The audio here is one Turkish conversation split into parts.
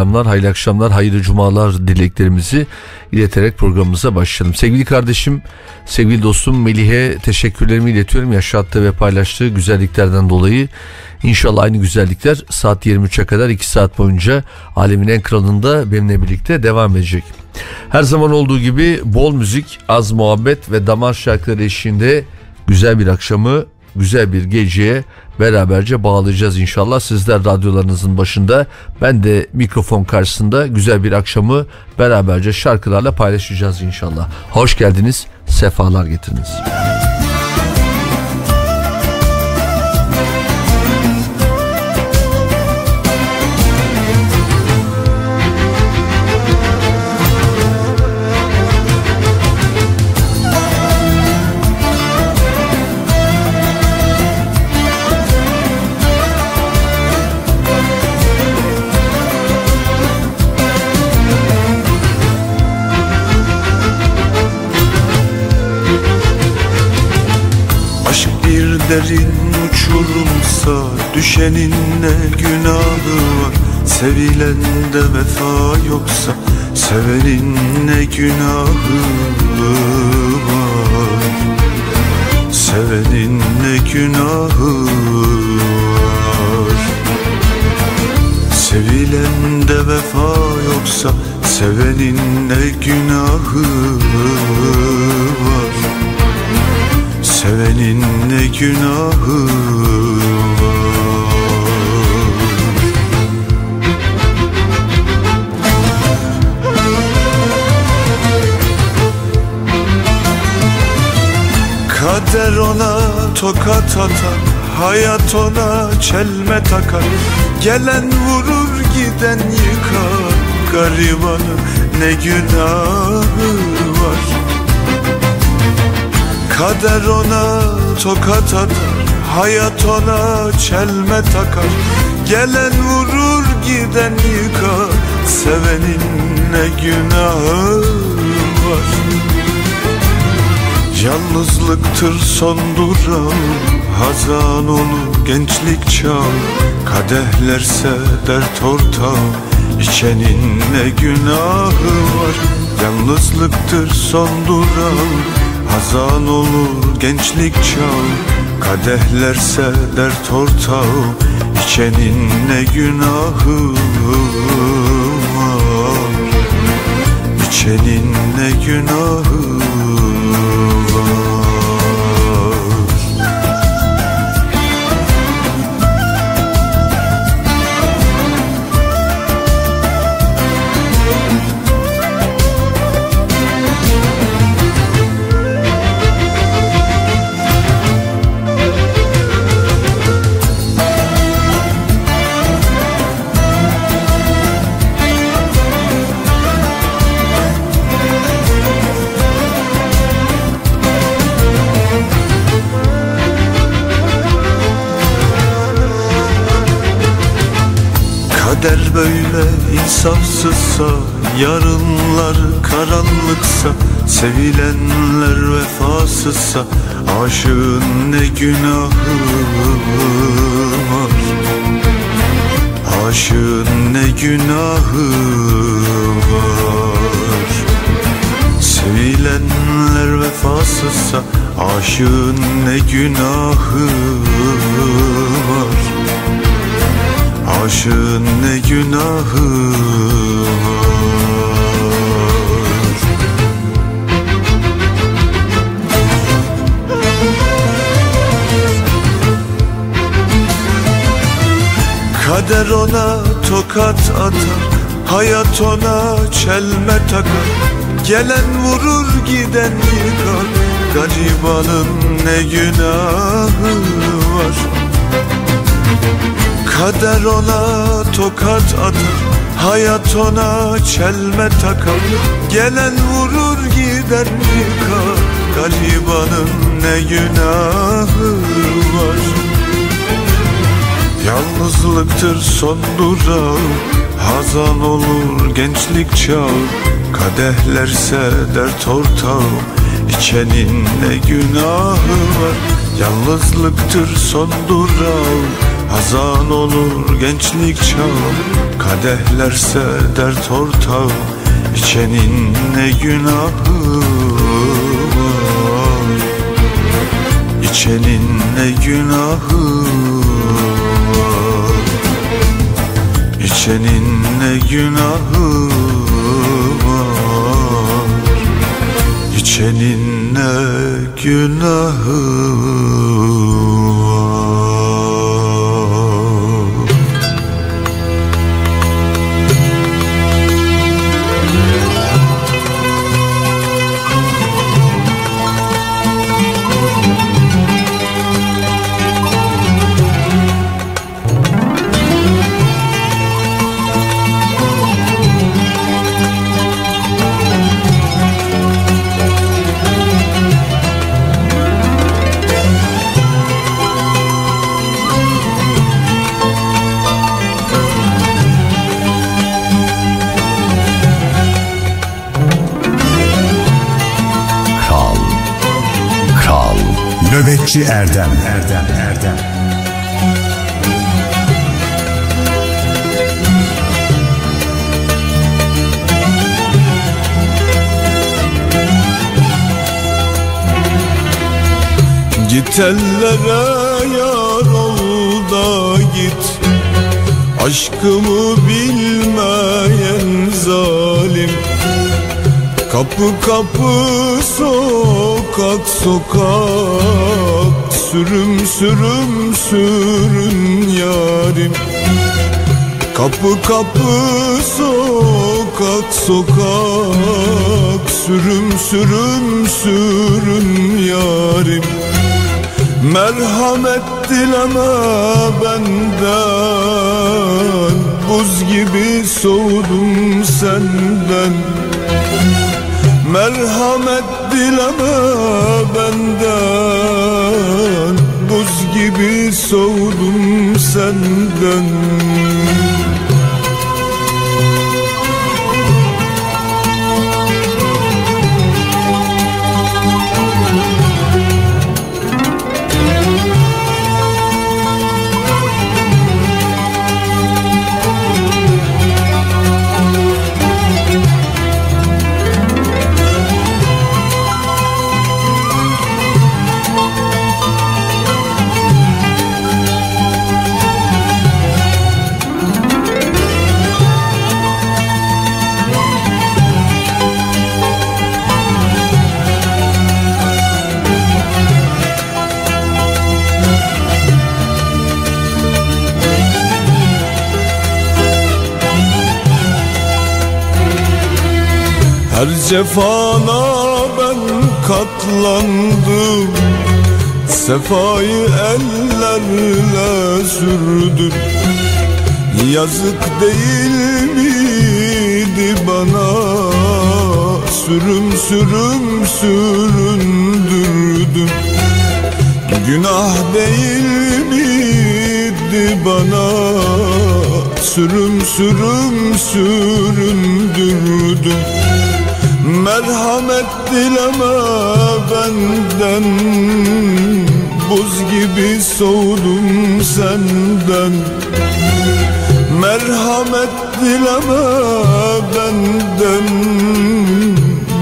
Selamlar, hayırlı akşamlar, hayırlı cumalar dileklerimizi ileterek programımıza başlayalım. Sevgili kardeşim, sevgili dostum Melih'e teşekkürlerimi iletiyorum. Yaşattığı ve paylaştığı güzelliklerden dolayı. İnşallah aynı güzellikler saat 23'e kadar 2 saat boyunca alemin en kralında benimle birlikte devam edecek. Her zaman olduğu gibi bol müzik, az muhabbet ve damar şarkıları eşliğinde güzel bir akşamı, güzel bir geceye beraberce bağlayacağız inşallah. Sizler radyolarınızın başında ben de mikrofon karşısında güzel bir akşamı beraberce şarkılarla paylaşacağız inşallah. Hoş geldiniz, sefalar getirdiniz. Derin uçurumsa Düşenin ne günahı var? Sevilende vefa yoksa Sevenin ne günahı var? Sevenin ne günahı var? Sevilende vefa yoksa Sevenin ne günahı var Sevenin ne günahı Kader ona tokat atar Hayat ona çelme takar. Gelen vurur giden yıkar. Garibanın ne günahı var Kader ona tokat atar Hayat ona çelme takar. Gelen vurur giden yıkar Sevenin ne günahı var? Yalnızlıktır son duran Hazan olur gençlik çağ Kadehlerse dert ortağı İçenin ne günahı var? Yalnızlıktır son duran Hazan olur gençlik çağ Kadehlerse dert ortağı İçenin ne günahı var? İçenin ne günahı var Kader böyle insafsızsa Yarınlar karanlıksa Sevilenler vefasızsa Aşığın ne günahı var? Aşığın ne günahı var? Sevilenler vefasızsa Aşığın ne günahı var Aşığın ne günahı Kader ona tokat atar Hayat ona çelme takar. Gelen vurur giden yıkar. Garibanın ne günahı var Kader ona tokat atar Hayat ona çelme takar. Gelen vurur giden yıkar Garibanın ne günahı var? Yalnızlıktır son durağı Hazan olur gençlik çağı. Kadehlerse dert ortağı İçenin ne günahı var? Yalnızlıktır son durağı Hazan olur gençlik çağı Kadehlerse dert ortağı İçenin ne günahı var? İçenin ne günahı var? İçenin ne günahı var? İçenin ne günahı Nöbetçi Erdem. Erdem Erdem. Git ellere yar ol da git. Aşkımı bilmeyen zalim. Kapı kapı sokak sokak Sürüm sürüm sürün yarim. Kapı kapı sokak sokak Sürüm sürüm sürün yarim. Merhamet dileme benden Buz gibi soğudum senden. Merhamet dileme benden? Buz gibi soğudum senden cefana ben katlandım. Sefayı ellerle sürdüm. Yazık değil miydi bana? Sürüm sürüm süründürdüm. Günah değil miydi bana? Sürüm sürüm süründürdüm Merhamet dileme benden Buz gibi soğudum senden. Merhamet dileme benden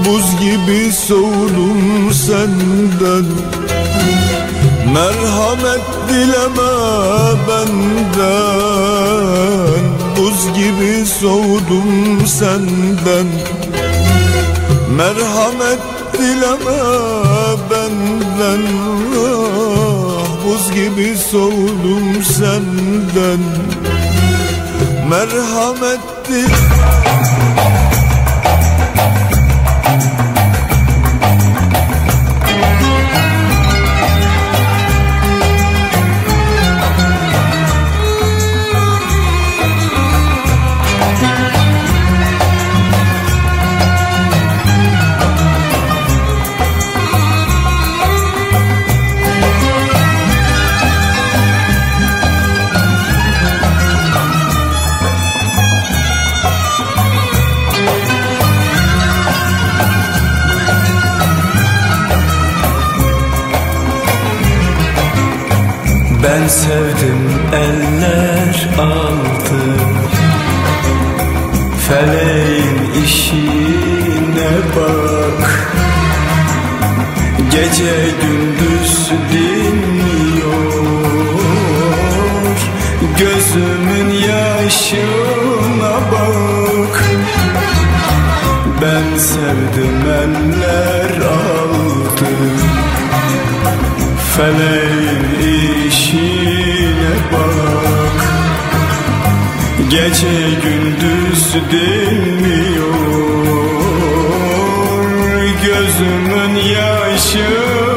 Buz gibi soğudum senden. Merhamet dileme benden Buz gibi soğudum senden Merhamet dileme benden ah, Buz gibi soğudum senden. Merhamet dileme Gece gündüz dinmiyor. Gözümün yaşına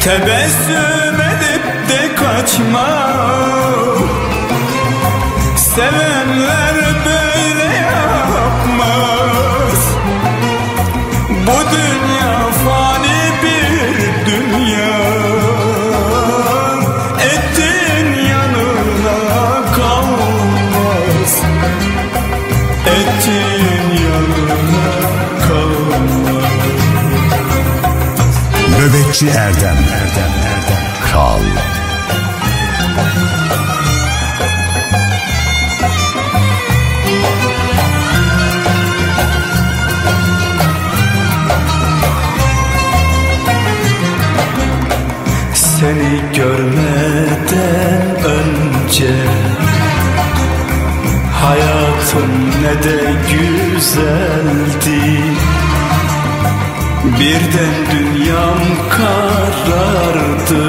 Tebessüm edip de kaçma Sevenler böyle yapmaz. Bu dünya fani bir dünya. Ettin yanına kalmaz. Ettin yanına kalmaz. Nöbetçi Erdem Kral. Seni görmeden önce Hayatım ne de güzeldi Birden dünyam karardı.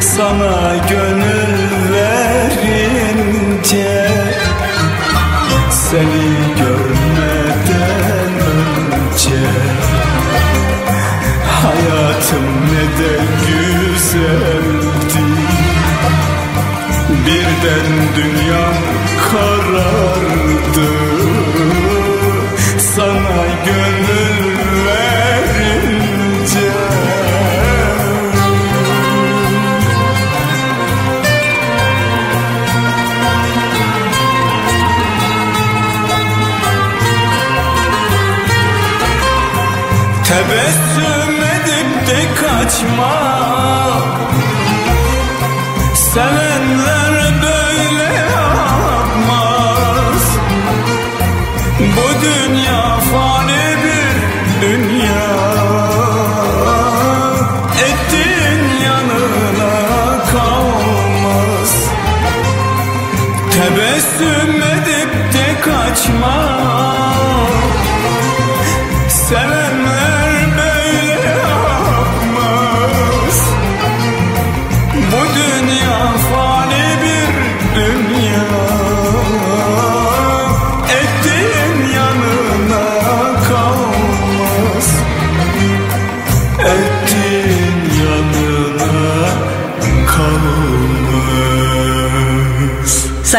Sana gönül verince Seni görmeden önce Hayatım ne de güzeldi. Birden dünyam karardı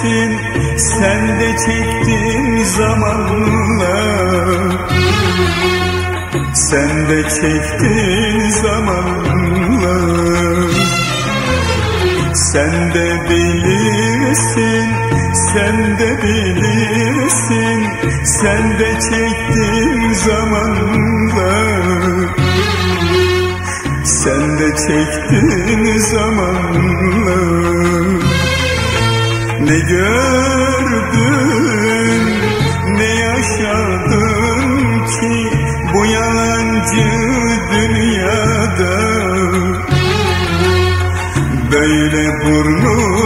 Sen de çektin zamanla. Sen de çektin zamanla. Sen de bilirsin Sen de bilirsin Sen de çektin zamanla. Sen de çektin zamanla ne gördün ne yaşadın ki bu yalancı dünyada? Böyle burnun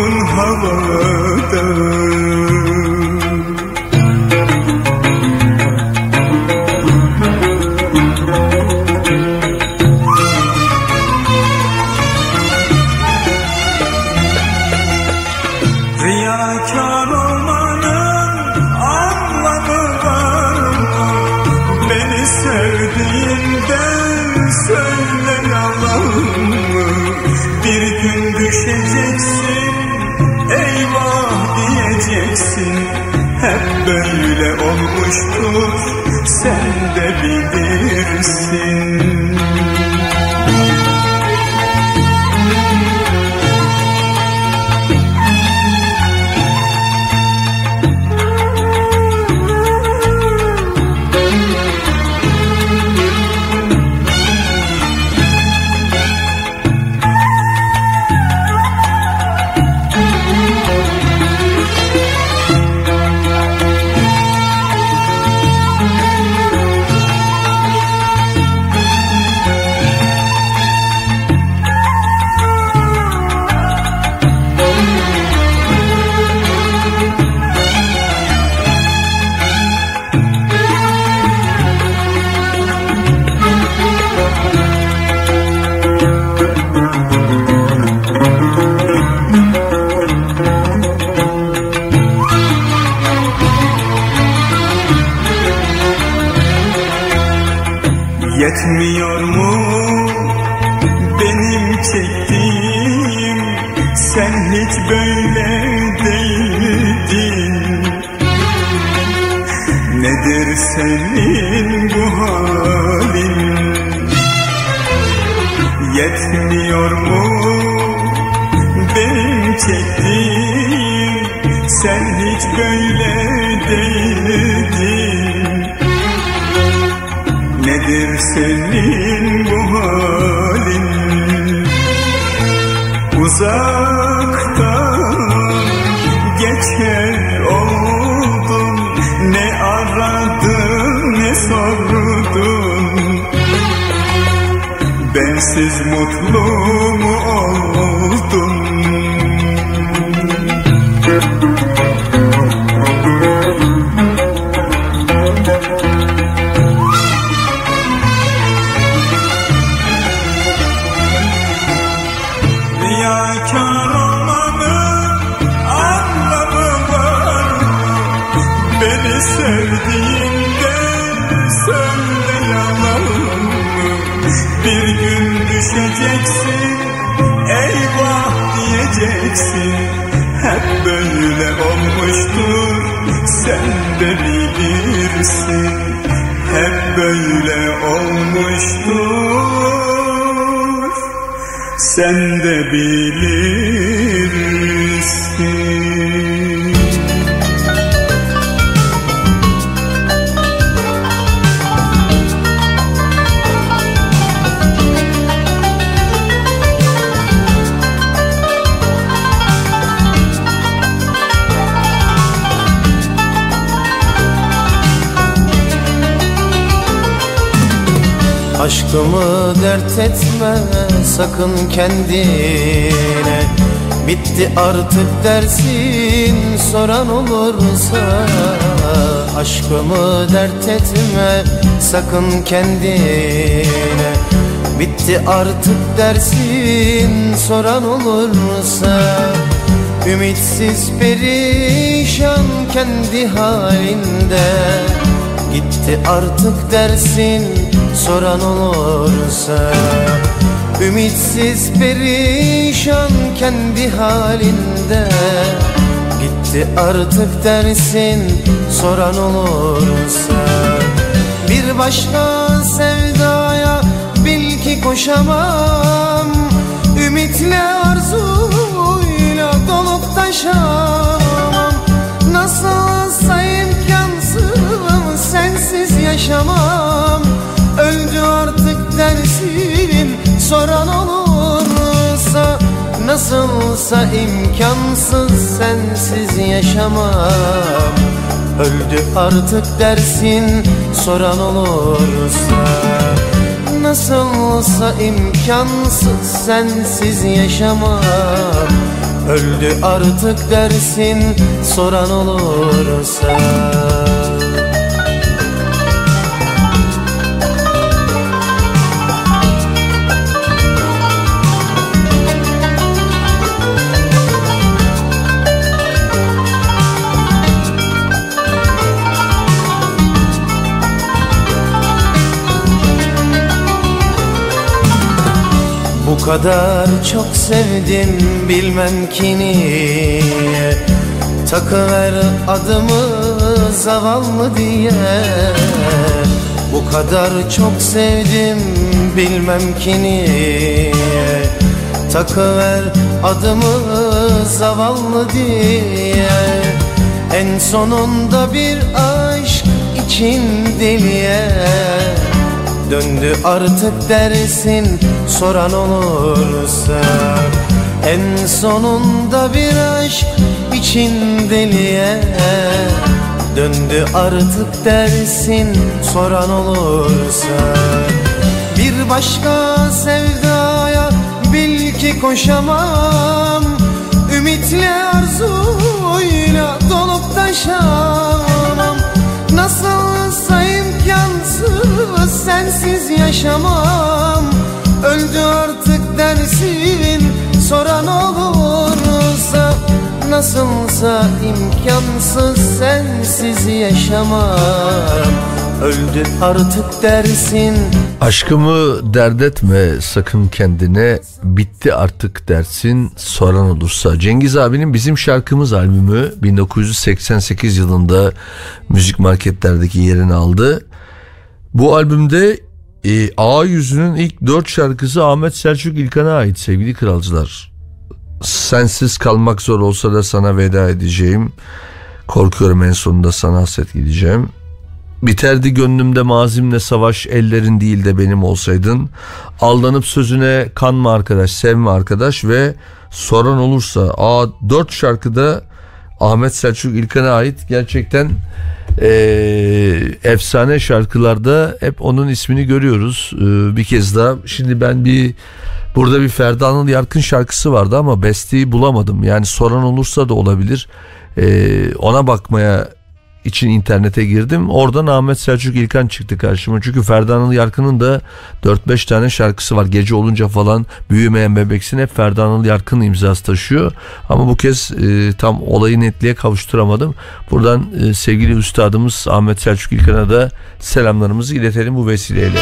Bensiz mutlu sen de bilirsin. Hep böyle olmuştur. Sen de bilirsin. Aşkımı dert etme sakın kendine. Bitti artık dersin soran olursa Aşkımı dert etme sakın kendine. Bitti artık dersin soran olursa Ümitsiz perişan kendi halinde. Gitti artık dersin soran olursa Ümitsiz perişan kendi halinde. Gitti artık dersin soran olursa. Bir başka sevdaya bil ki koşamam. Ümitle arzuyla dolup taşamam. Nasılsa imkansız sensiz yaşamam Öldü artık dersin soran olursa Nasılsa imkansız sensiz yaşamam. Öldü artık dersin soran olursa Nasılsa imkansız sensiz yaşamam. Öldü artık dersin soran olursa Bu kadar çok sevdim bilmem ki niye. Takıver adımı zavallı diye. Bu kadar çok sevdim bilmem ki niye. Takıver adımı zavallı diye. En sonunda bir aşk için deliye. Döndü artık dersin soran olursa En sonunda bir aşk için deliye Döndü artık dersin soran olursa. Bir başka sevdaya bil ki koşamam Ümitle arzuyla dolup taşamam. Nasılsa imkansız sensiz yaşamam Öldü artık dersin soran olursa Nasılsa imkansız sensiz yaşamam Öldü artık dersin Aşkımı dert etme sakın kendine bitti artık dersin soran olursa. Cengiz abinin Bizim Şarkımız albümü 1988 yılında müzik marketlerdeki yerini aldı. Bu albümde e, A yüzünün ilk dört şarkısı Ahmet Selçuk İlkan'a ait sevgili kralcılar. Sensiz kalmak zor olsa da sana veda edeceğim. Korkuyorum en sonunda sana hasret gideceğim. Biterdi gönlümde mazimle savaş ellerin değil de benim olsaydın. Aldanıp sözüne kanma arkadaş sevme arkadaş ve soran olursa a dört şarkıda Ahmet Selçuk İlkan'a ait gerçekten eee, efsane şarkılarda hep onun ismini görüyoruz Eee, bir kez daha. Şimdi ben bir burada bir Ferdi Anıl Yarkın şarkısı vardı ama besteyi bulamadım. Yani soran olursa da olabilir. Eee, ona bakmaya için internete girdim. Oradan Ahmet Selçuk İlkan çıktı karşıma. Çünkü Ferdi Anıl Yarkın'ın da 4-5 tane şarkısı var. Gece olunca falan büyümeyen bebeksin hep Ferdi Anıl Yarkın imzası taşıyor. Ama bu kez e, tam olayı netliğe kavuşturamadım. Buradan e, sevgili üstadımız Ahmet Selçuk İlkan'a da selamlarımızı iletelim bu vesileyle.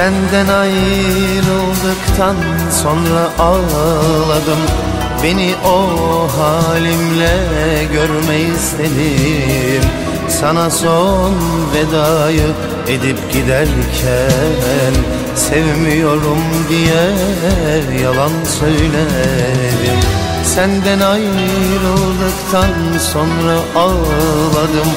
Senden ayrıldıktan sonra ağladım. Beni o halimle görme istedim. Sana son vedayı edip giderken Sevmiyorum diye yalan söyledim Senden ayrıldıktan sonra ağladım.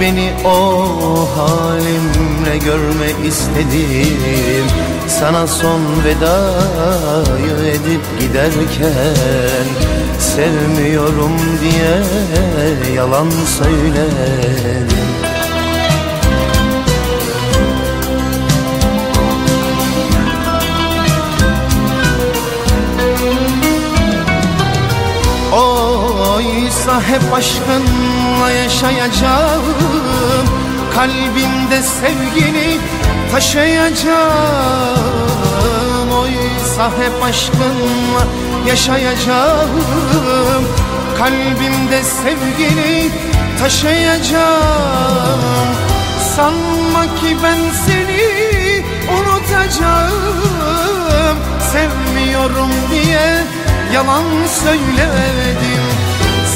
Beni o halimle görme istedim. Sana son vedayı edip giderken Sevmiyorum diye yalan söyledim Oysa hep aşkınla yaşayacağım. Kalbimde sevgini taşıyacağım. Oysa hep aşkınla yaşayacağım. Kalbimde sevgini taşıyacağım. Sanma ki ben seni unutacağım. Sevmiyorum diye yalan söyledim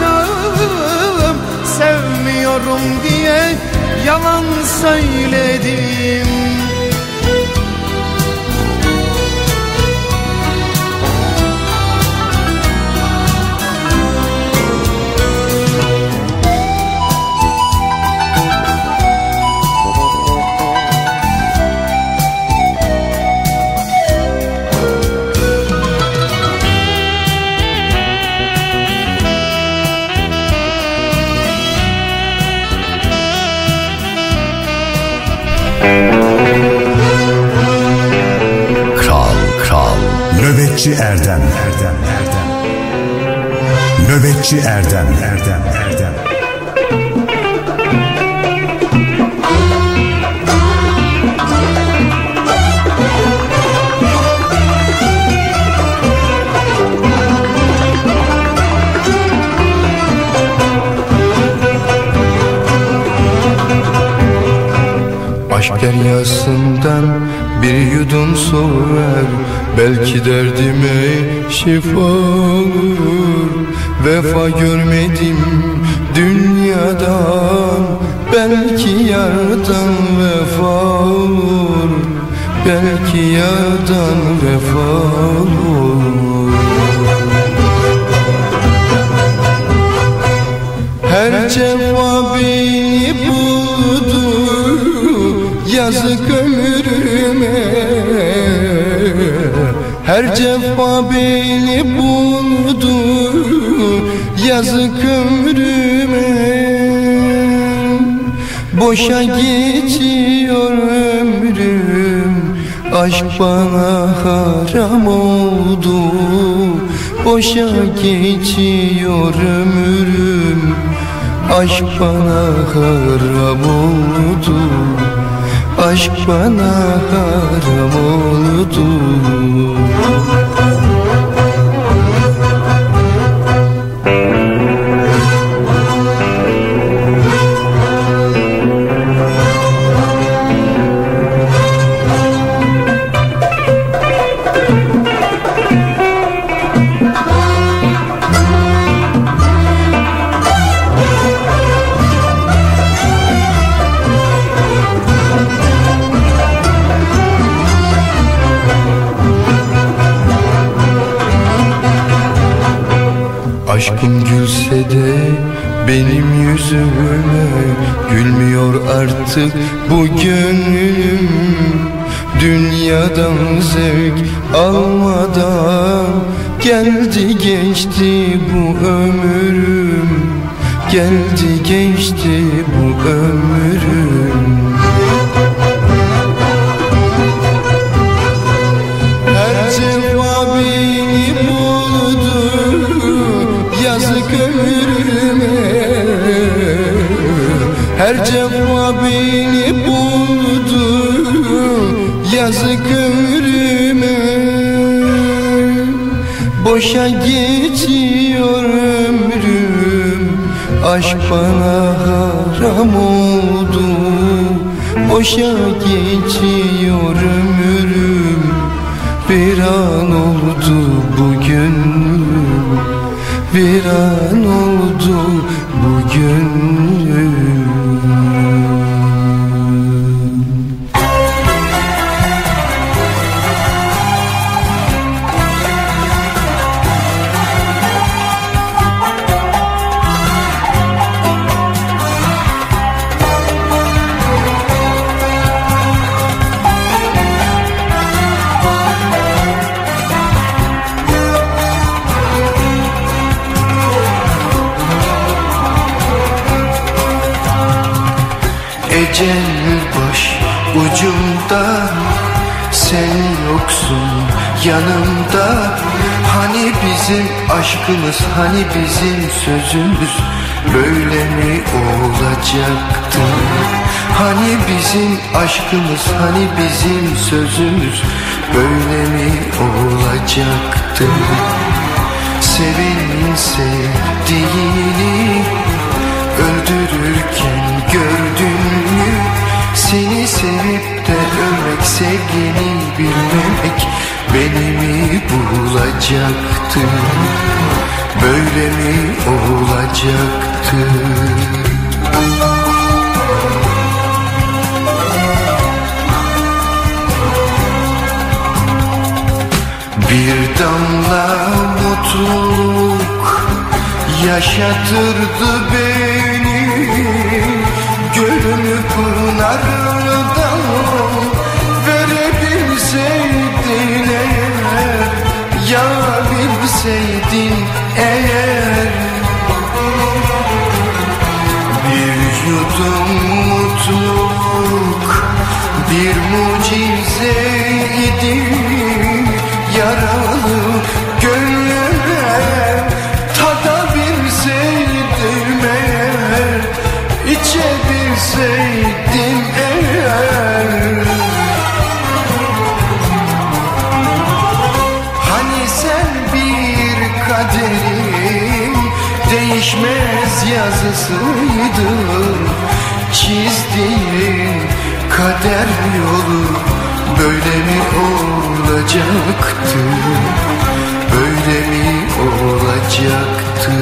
unutacağım Sevmiyorum diye yalan söyledim Kral Kral. Nöbetçi Erdem. Erdem Erdem. Nöbetçi Erdem. Erdem Erdem Aşk deryasından bir yudum su ver. Belki derdime şifa olur. Vefa görmedim dünyadan. Belki yardan vefa olur. Belki yardan vefa olur. Her cefa beni Yazık ömrüme. Her cefa beni buldu Yazık ömrüme. Boşa geçiyor ömrüm Aşk bana haram oldu. Boşa geçiyor ömrüm Aşk bana haram oldu Aşk bana haram oldu artık bu gönlüm Dünyadan zevk almadan. Geldi geçti bu ömrüm Geldi geçti bu ömrüm. Her cefa buldu Yazık ömrüme. Her cefa Yazık ömrüme Boşa geçiyor ömrüm. Aşk bana haram oldu. Boşa geçiyor ömrüm. Bir an oldu bugün Bir an oldu aşkımız Hani bizim sözümüz? Böyle mi olacaktı? Hani bizim aşkımız Hani bizim sözümüz? Böyle mi olacaktı? Sevin sevdiğini Öldürürken gördün mü? Seni sevip de ölmek Sevgini bilmemek Beni mi bulacaktı Böyle mi olacaktı Bir damla mutluluk yaşatırdı beni. Gönül pınarından bilseydin eğer. Bir yudum mutluluk bir mucizeydi Yaralı gönlüme tadabilseydim eğer İçebilseydim yazısıydın Çizdiğin kader yolu böyle mi olacaktı? Böyle mi olacaktı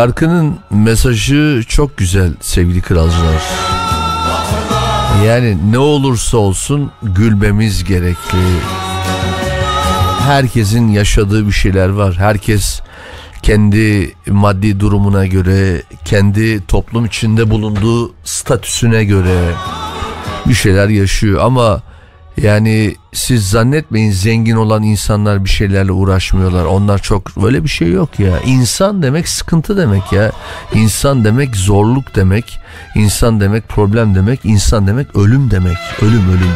Şarkının mesajı çok güzel sevgili kralcılar. Yani ne olursa olsun gülmemiz gerekli. Herkesin yaşadığı bir şeyler var. Herkes kendi maddi durumuna göre, kendi toplum içinde bulunduğu statüsüne göre bir şeyler yaşıyor ama yani siz zannetmeyin zengin olan insanlar bir şeylerle uğraşmıyorlar. Onlar çok böyle bir şey yok ya. İnsan demek sıkıntı demek ya. İnsan demek zorluk demek. İnsan demek problem demek. İnsan demek ölüm demek. Ölüm ölüm.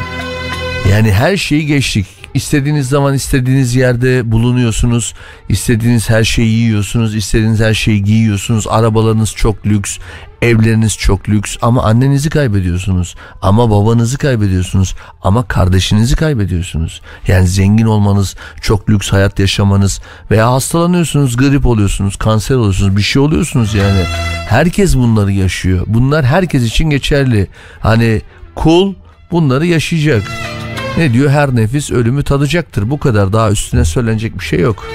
Yani her şeyi geçtik. İstediğiniz zaman istediğiniz yerde bulunuyorsunuz. İstediğiniz her şeyi yiyorsunuz. istediğiniz her şeyi giyiyorsunuz. Arabalarınız çok lüks. Evleriniz çok lüks ama annenizi kaybediyorsunuz. Ama babanızı kaybediyorsunuz. Ama kardeşinizi kaybediyorsunuz. Yani zengin olmanız, çok lüks hayat yaşamanız veya hastalanıyorsunuz, grip oluyorsunuz, kanser oluyorsunuz, bir şey oluyorsunuz yani. Herkes bunları yaşıyor. Bunlar herkes için geçerli. Hani kul bunları yaşayacak. Ne diyor? Her nefis ölümü tadacaktır. Bu kadar daha üstüne söylenecek bir şey yok.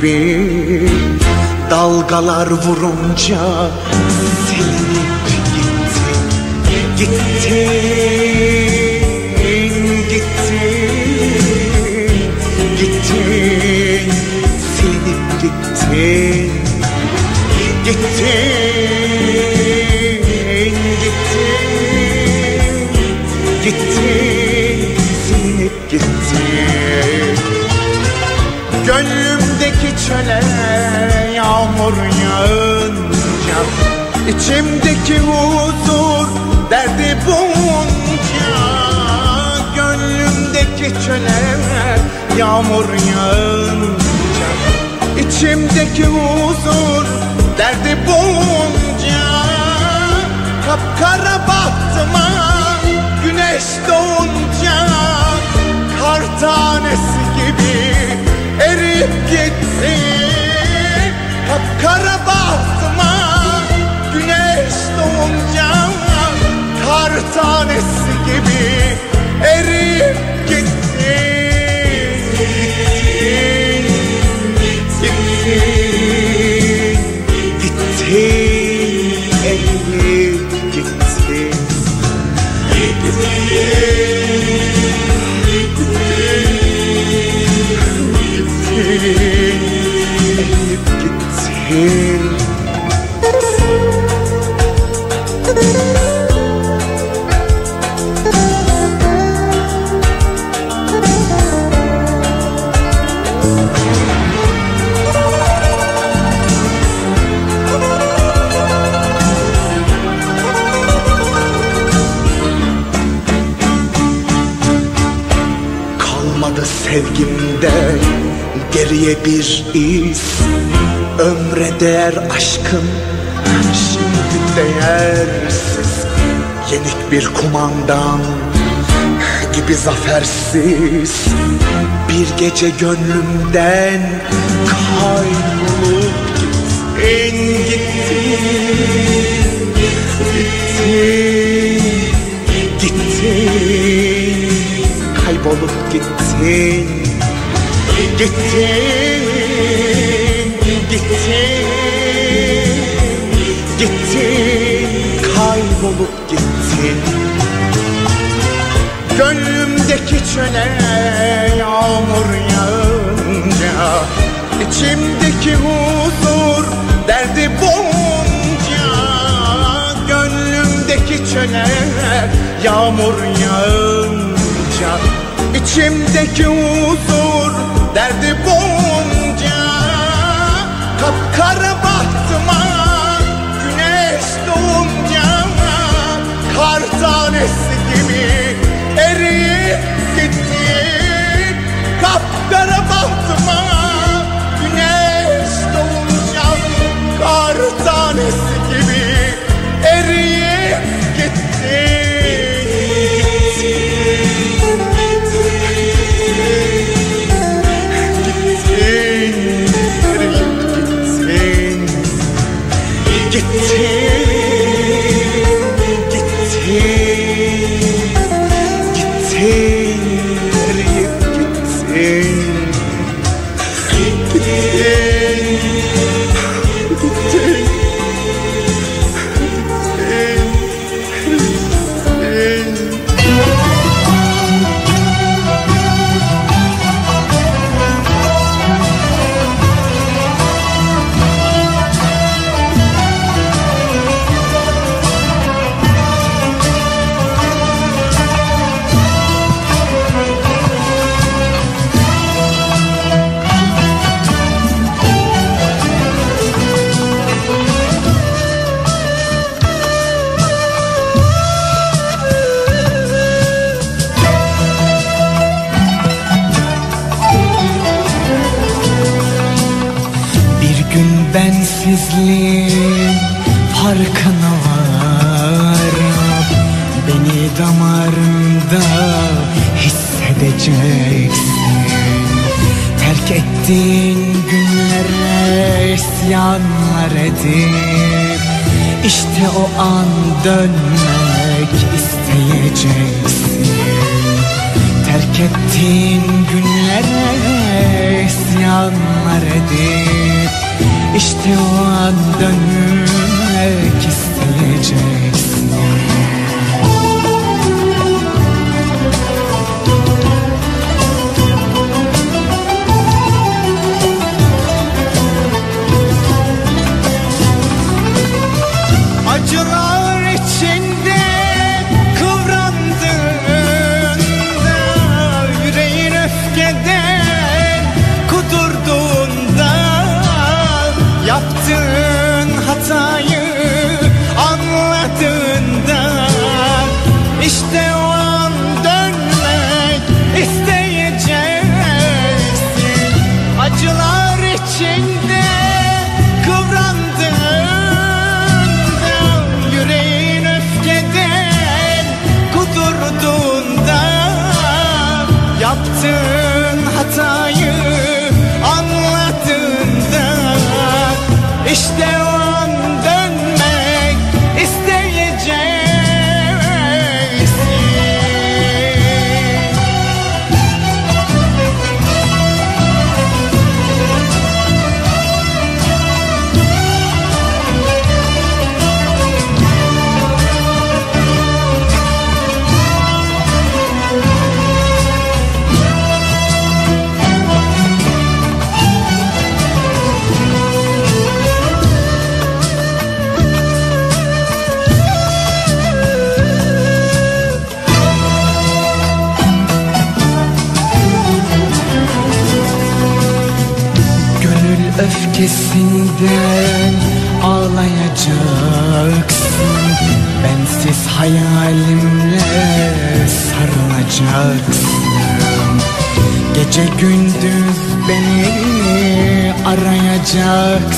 Gibi Dalgalar vurunca silinip gitti Gittin, gittin, gittin Silinip gittin Gittin, çöle yağmur yağınca. İçimdeki huzur derdi bulunca Gönlümdeki çöle yağmur yağınca. İçimdeki huzur derdi bulunca Kapkara bahtıma güneş doğunca Kar tanesi eriyip gitti gitti Kalmadı sevgimde geriye bir iz Ömre değer aşkım. Şimdi değersiz Yenik bir kumandan gibi zafersiz. Bir gece gönlümden kaybolup gittin gittin Gittin, gittin. Kaybolup gittin Gittin, gittin Gittin, kaybolup gittin Gönlümdeki çöle yağmur yağınca İçimdeki huzur derdi bulunca Gönlümdeki çöle yağmur yağınca İçimdeki huzur derdi bulunca Kapkara bahtıma güneş doğunca Kar tanesi Ettiğin günlere isyanlar edip işte o an dönmek isteyeceksin. Terk ettiğin günlere isyanlar edip işte o an dönmek isteyeceksin Acılar içinde kıvrandığında Yüreğin öfkeden kudurduğunda Yaptığın hatayı anladığında işte öfkesinden ağlayacaksın. Bensiz hayalimle sarılacaksın. Gece gündüz beni arayacaksın.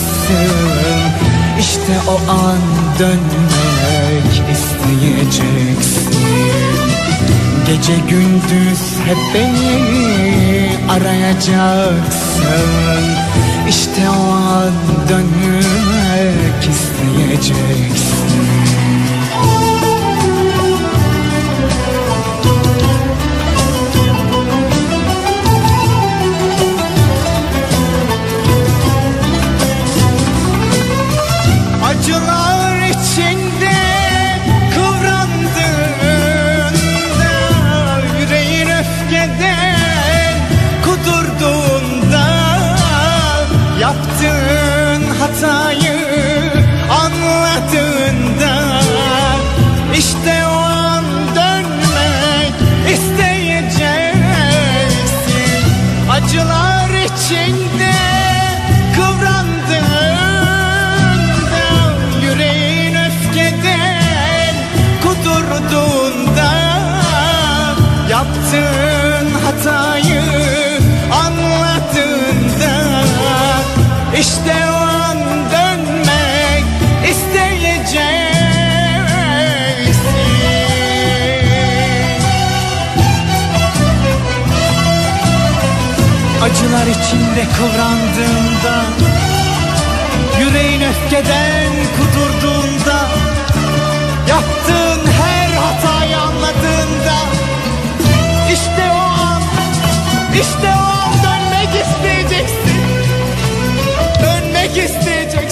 İşte o an dönmek isteyeceksin. Gece gündüz hep beni arayacaksın İşte o an dönmek isteyeceksin Acılar Acılar içinde kıvrandığında Yüreğin öfkeden kudurduğunda Yaptığın her hatayı anladığında işte o an işte o an dönmek isteyeceksin. Dönmek isteyeceksin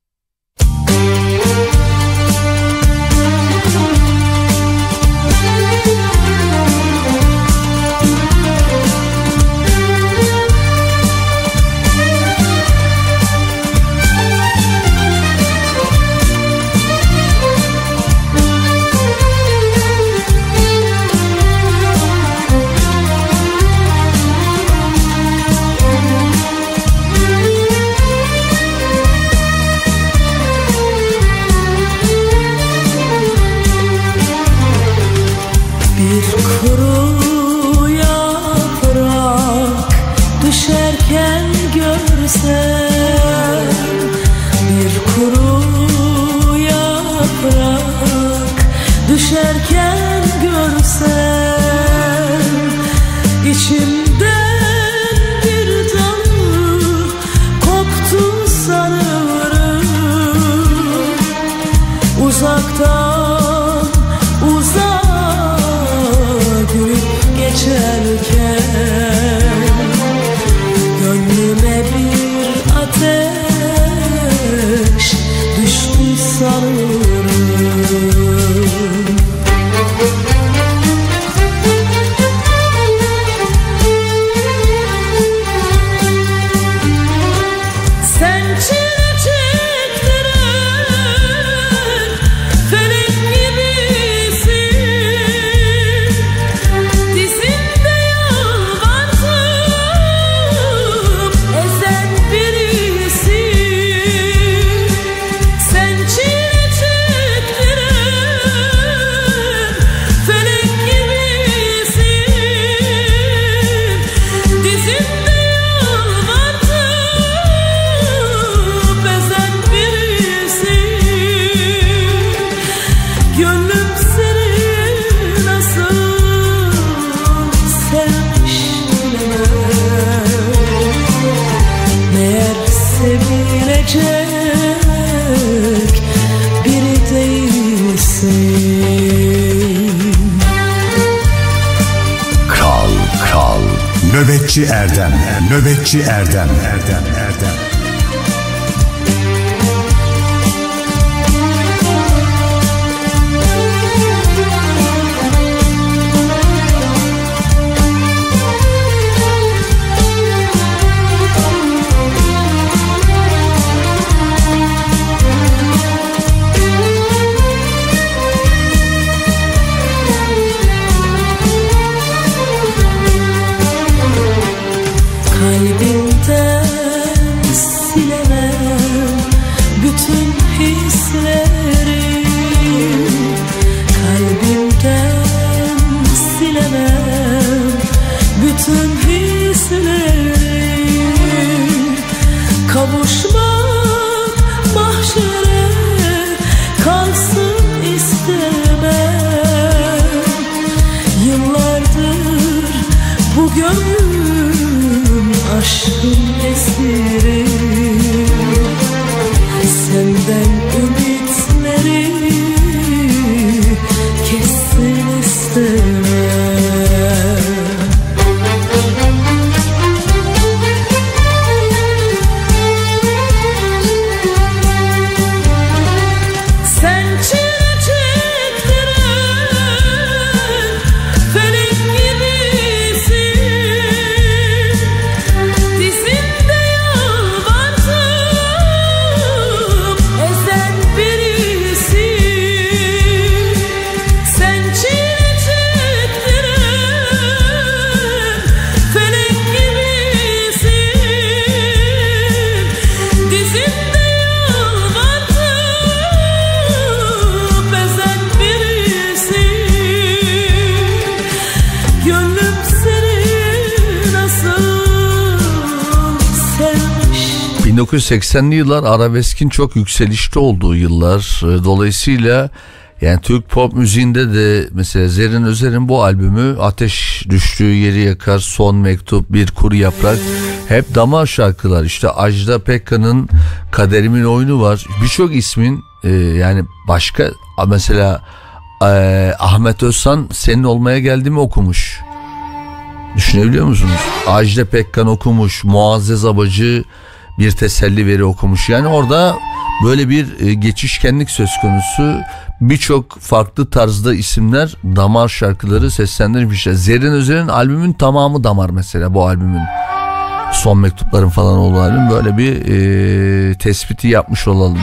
1980'li yıllar arabeskin çok yükselişte olduğu yıllar. E, Dolayısıyla yani Türk pop müziğinde de mesela Zerrin Özer'in bu albümü Ateş Düştüğü Yeri Yakar, Son Mektup, Bir Kuru Yaprak hep damar şarkılar. İşte Ajda Pekkan'ın Kaderimin Oyunu var. Birçok ismin e, yani başka mesela e, Ahmet Özsan Senin Olmaya Geldiğimi okumuş. Düşünebiliyor musunuz? Ajda Pekkan okumuş, Muazzez Abacı bir teselli veri okumuş. Yani orada böyle bir e, geçişkenlik söz konusu. Birçok farklı tarzda isimler damar şarkıları seslendirmişler. Zerrin Özer'in albümün tamamı damar mesela bu albümün. Son mektupların falan olduğu albüm böyle bir e, tespiti yapmış olalım.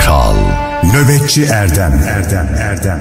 Kral Nöbetçi Erdem Erdem Erdem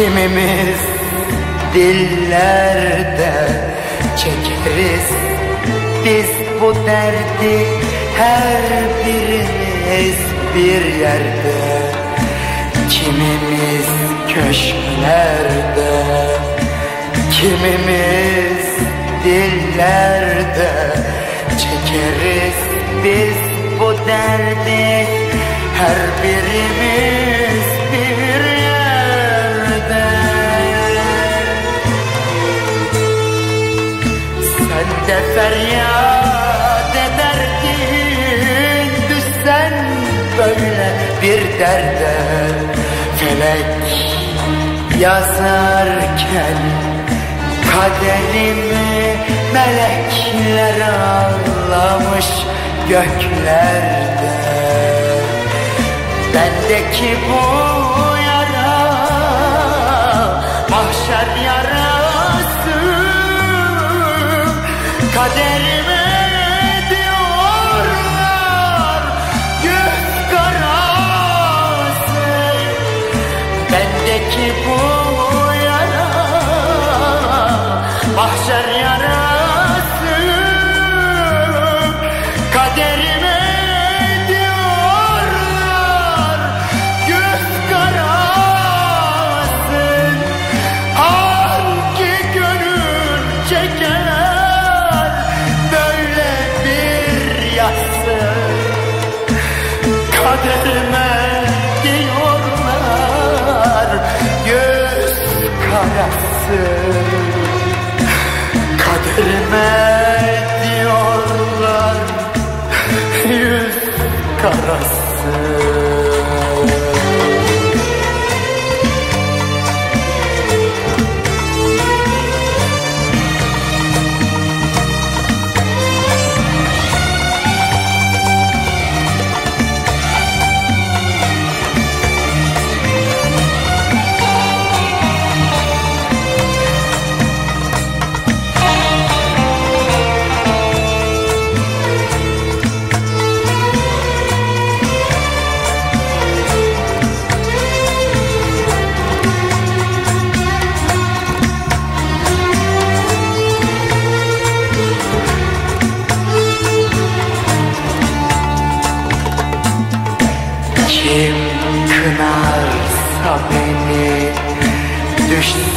Kimimiz dillerde Çekeriz. Biz bu derdi Her birimiz bir yerde. Kimimiz köşelerde Kimimiz dillerde Çekeriz. Biz bu derdi Her birimiz de feryat ederdin Düşsen böyle bir derde. Felek yazarken Kaderimi melekler ağlamış göklerde. Bendeki bu Kaderime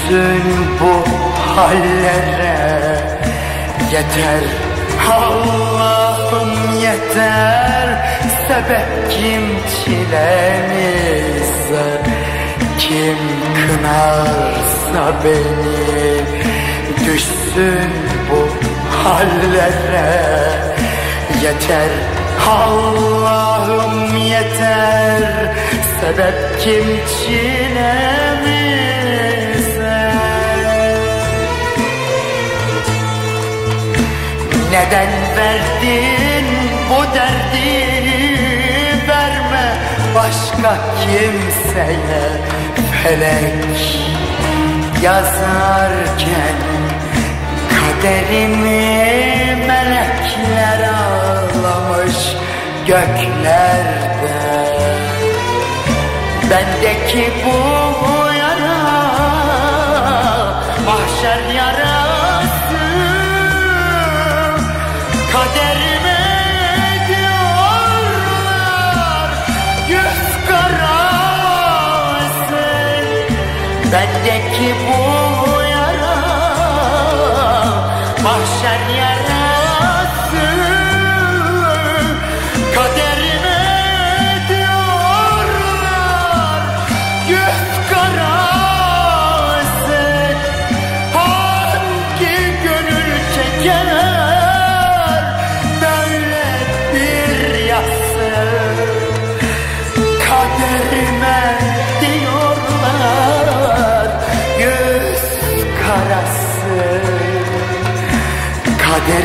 Düşsün bu hallere Yeter. Allah'ım yeter. Sebep kim çilemize Kim kınarsa beni Düşsün bu hallere Yeter. Allah'ım yeter. Sebep kim çilemize Neden verdin bu derdi? Verme başka kimseye. Felek yazarken Kaderimi melekler ağlamış göklerde. Bendeki bu yara mahşer yarası Bendeki bu yara mahşer yarası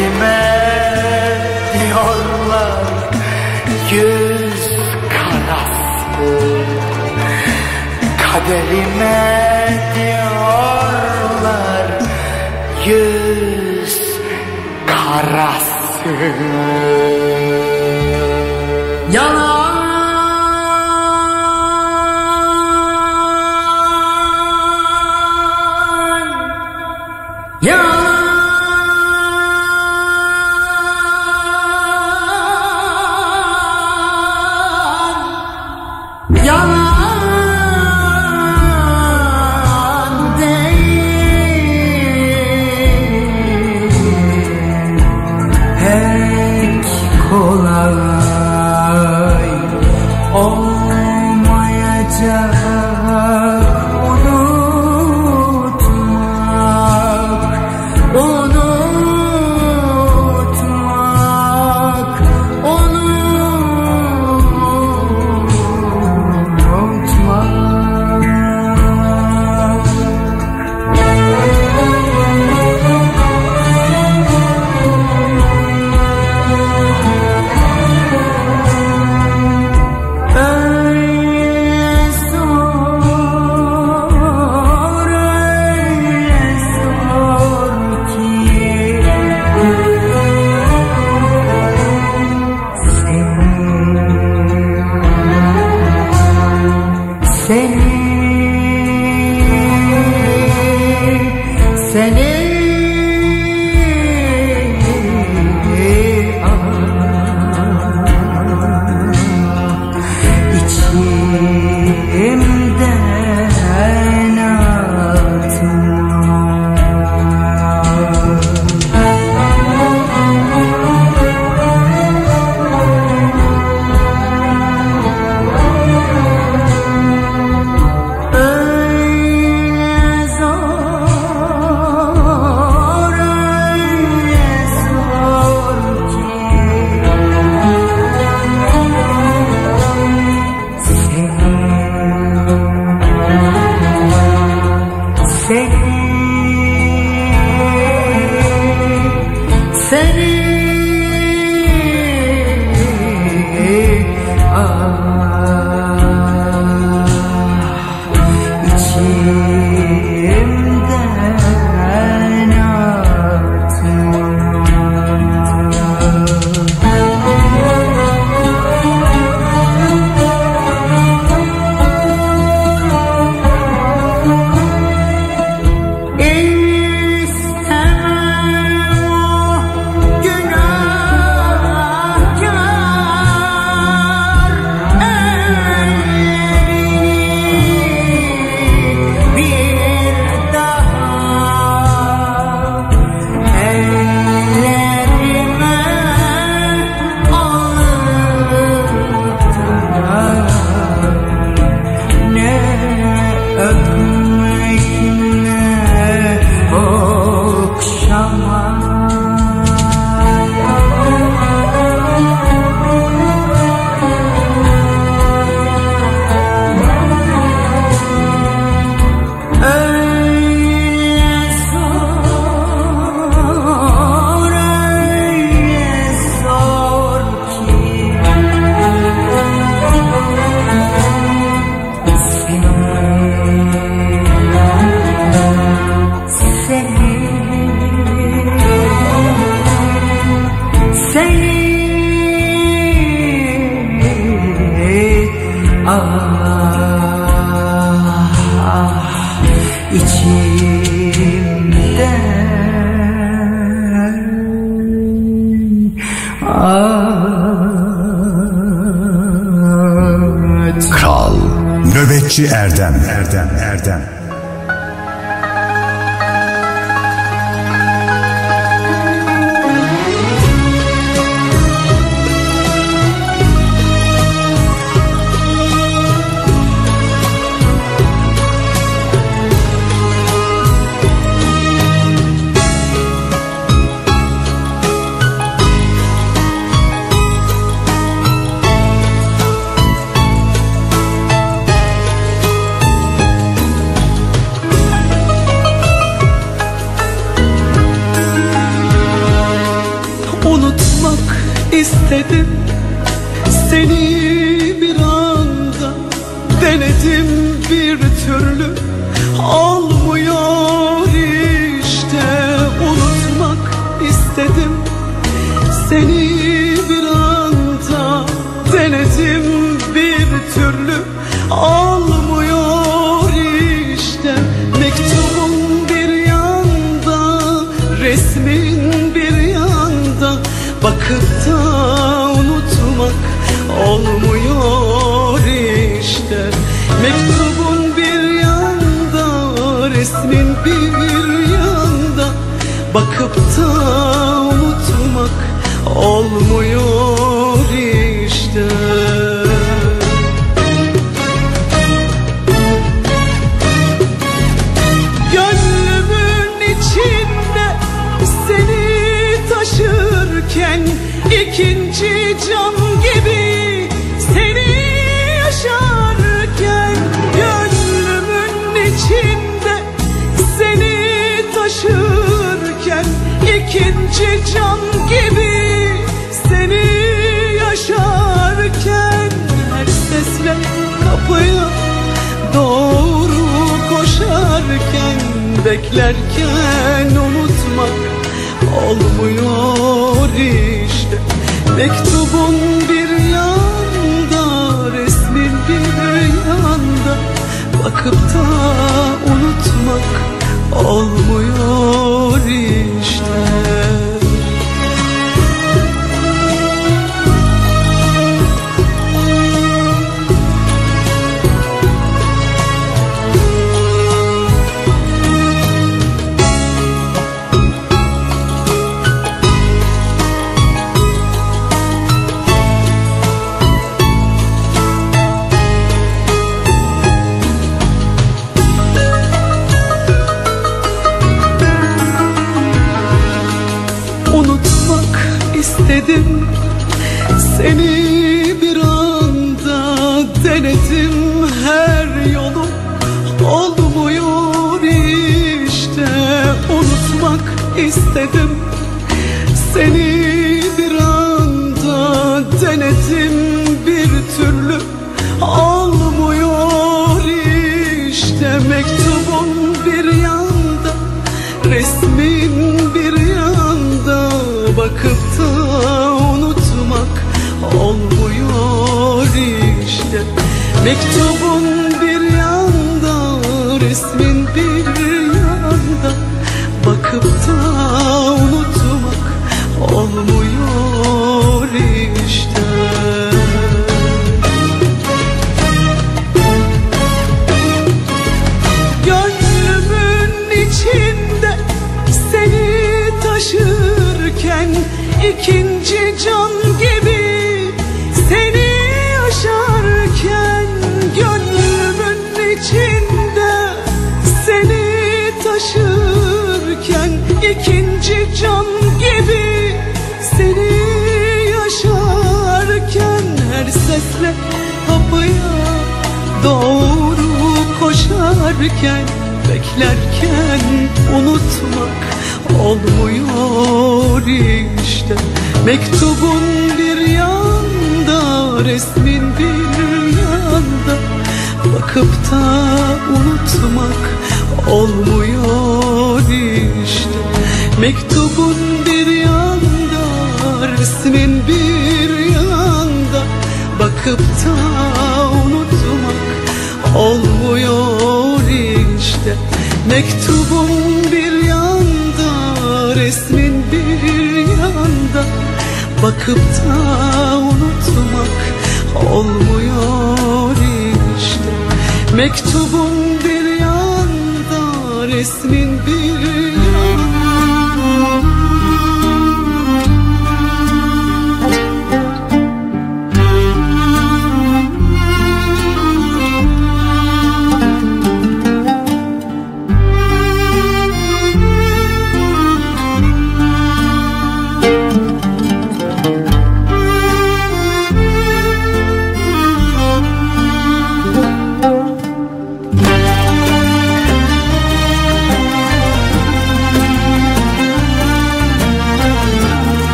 Kaderime diyorlar yüz karası Kaderime diyorlar yüz karası Yalan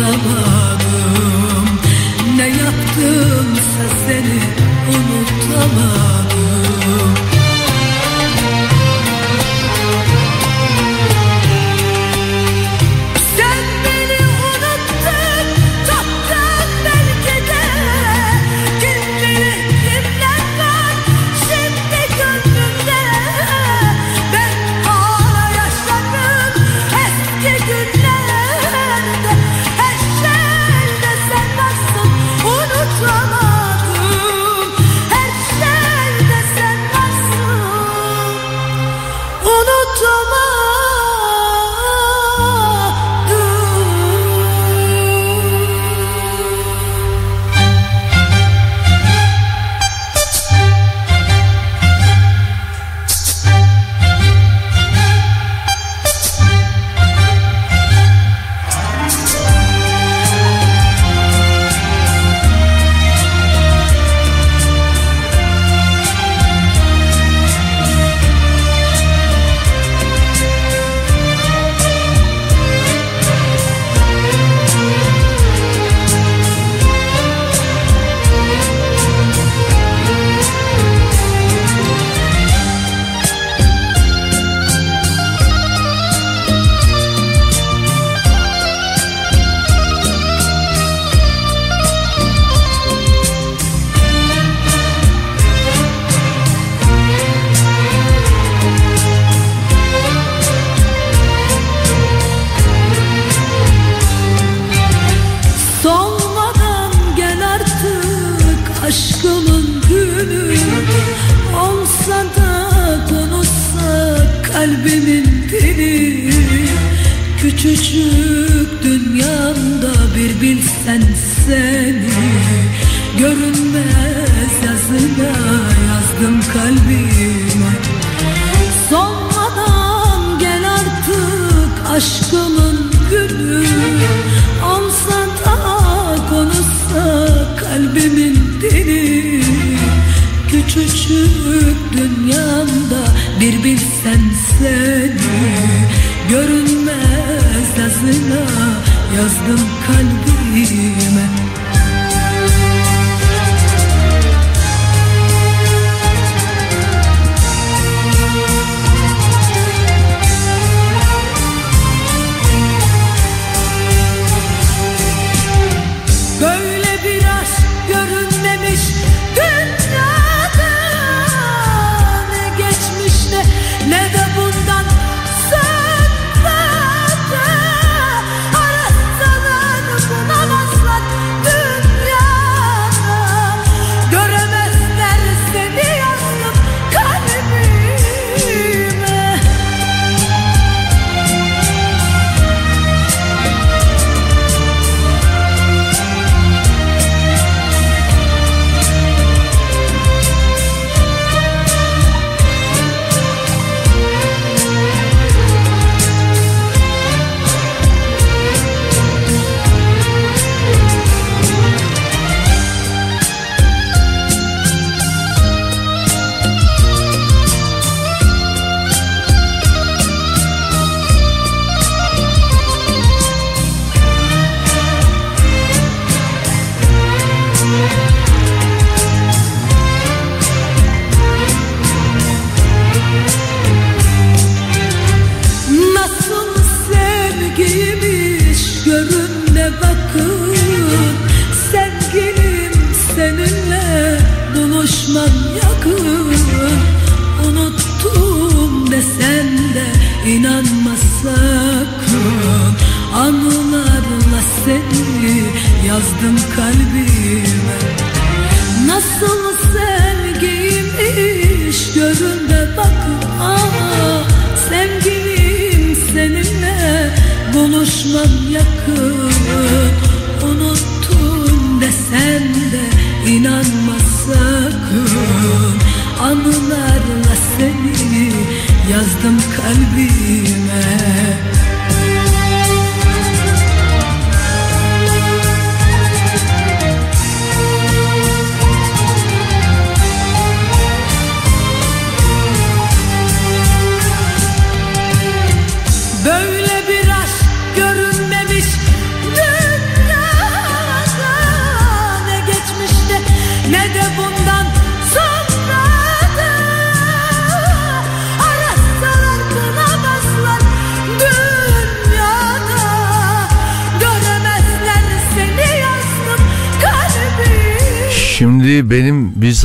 unutamadım Ne yaptımsa seni unutamadım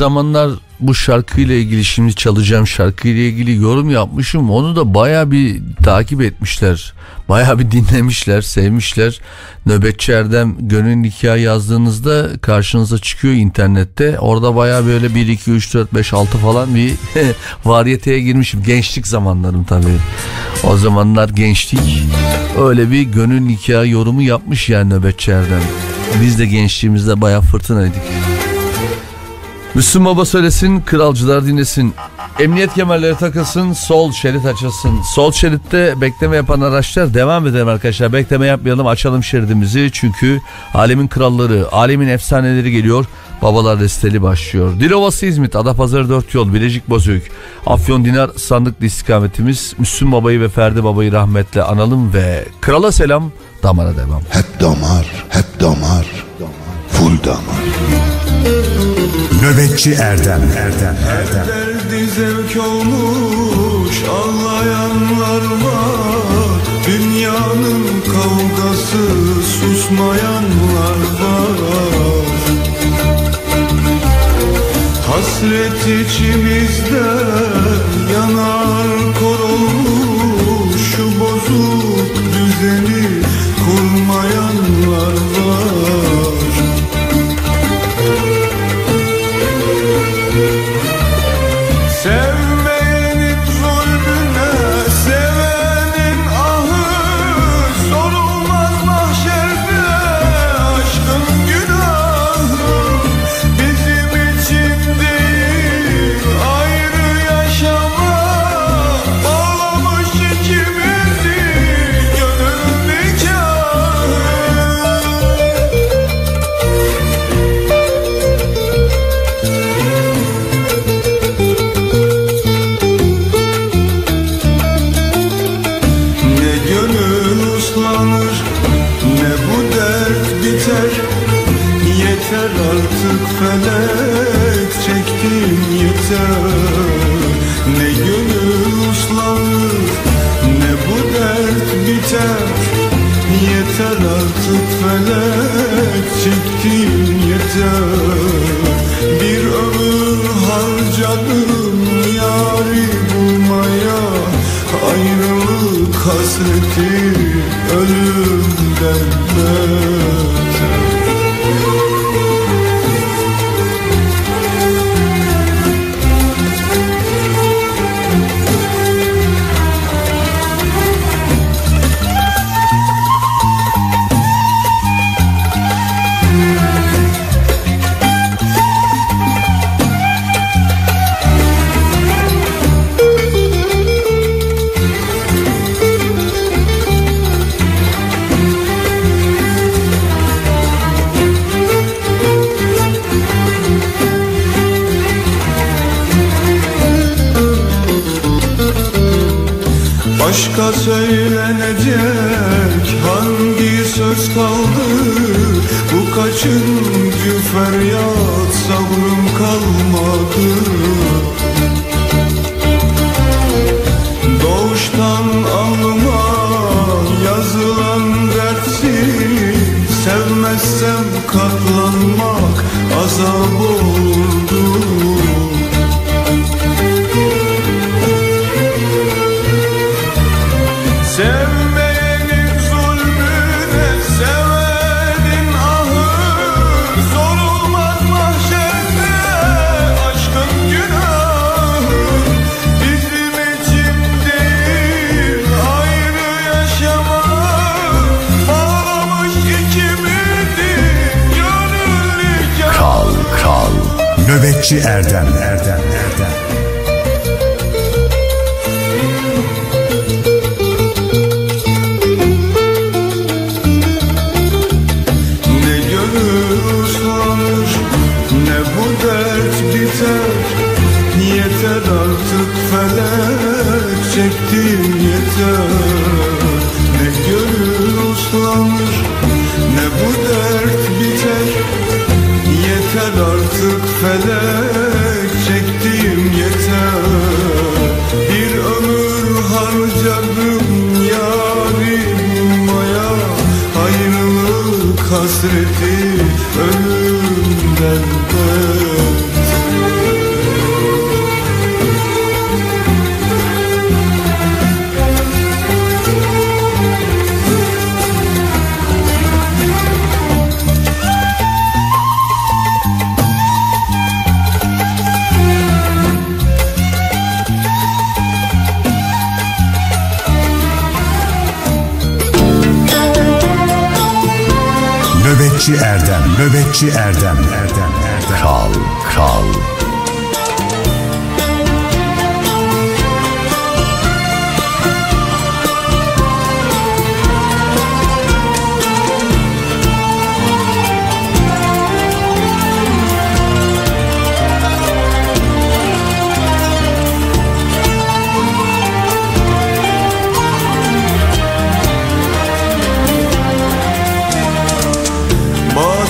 zamanlar bu şarkıyla ilgili şimdi çalacağım şarkıyla ilgili yorum yapmışım. Onu da baya bir takip etmişler. Baya bir dinlemişler, sevmişler. Nöbetçi Erdem gönül hikaye yazdığınızda karşınıza çıkıyor internette. Orada baya böyle 1, 2, 3, 4, 5, 6 falan bir varyeteye girmişim. Gençlik zamanlarım tabii. O zamanlar gençlik. Öyle bir gönül hikaye yorumu yapmış yani Nöbetçi Erdem. Biz de gençliğimizde baya fırtınaydık. Müslüm Baba söylesin, kralcılar dinlesin. Emniyet kemerleri takılsın, sol şerit açılsın. Sol şeritte bekleme yapan araçlar devam edelim arkadaşlar. Bekleme yapmayalım, açalım şeridimizi. Çünkü alemin kralları, alemin efsaneleri geliyor. Babalar desteli başlıyor. Dilovası İzmit, Adapazarı 4 yol, Bilecik Bozüyük, Afyon Dinar sandıklı istikametimiz. Müslüm Baba'yı ve Ferdi Baba'yı rahmetle analım ve krala selam, damara devam. Hep damar, hep damar, full damar. Nöbetçi Erdem. Erdem. Erdem Derdi zevk olmuş ağlayanlar var. Dünyanın kavgası susmayanlar var. Hasret içimizde yanar Yeter artık felek çektim yeter. Ne gönül uslanır ne bu dert biter. Yeter artık felek çektim yeter. Bir ömür harcadım yari bulmaya. Ayrılık hasreti ölümden beter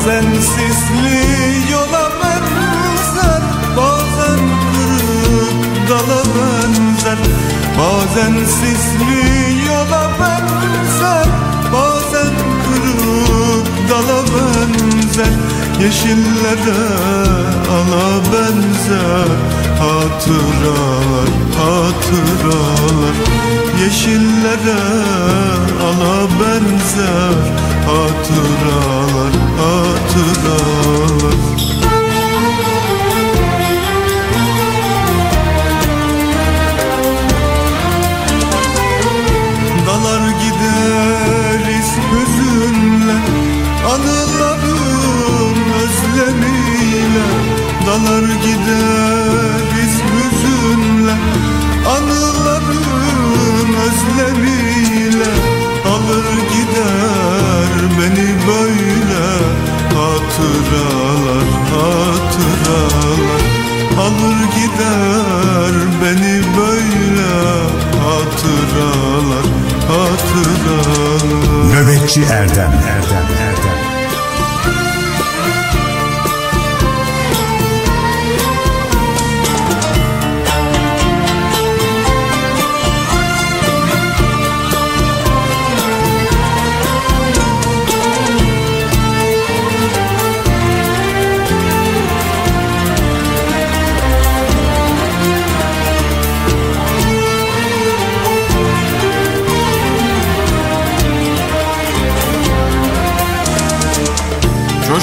Bazen sisli yola benzer. Bazen kırık dala benzer. Bazen sisli yola benzer. Bazen kırık dala benzer. Yeşillere ala benzer Hatıralar, hatıralar. Yeşillere ala benzer. Hatıralar, hatıralar. Dalar gideriz hüzünle. Anıların özlemiyle Dalar gideriz hüzünle Anıların özlemiyle. Alır gider beni böyle Hatıralar, hatıralar. Alır gider beni böyle Hatıralar, hatıralar. Nöbetçi Erdem. Erdem Erdem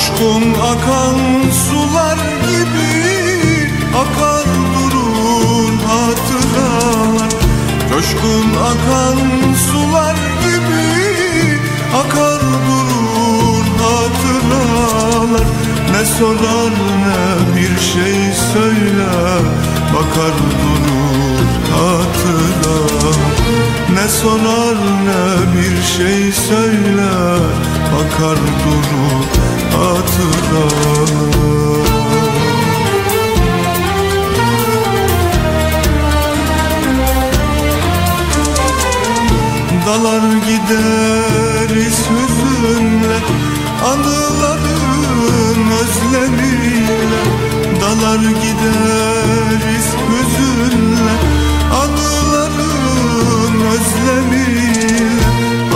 Coşkun akan sular gibi Akar durur hatıralar Coşkun akan sular gibi Akar durur hatıralar. Ne sorar ne bir şey söyler Bakar durur hatıralar Ne sorar ne bir şey söyler Bakar durur Dalar gideriz hüzünle Anıların özlemiyle. Dalar gideriz hüzünle Anıların özlemiyle.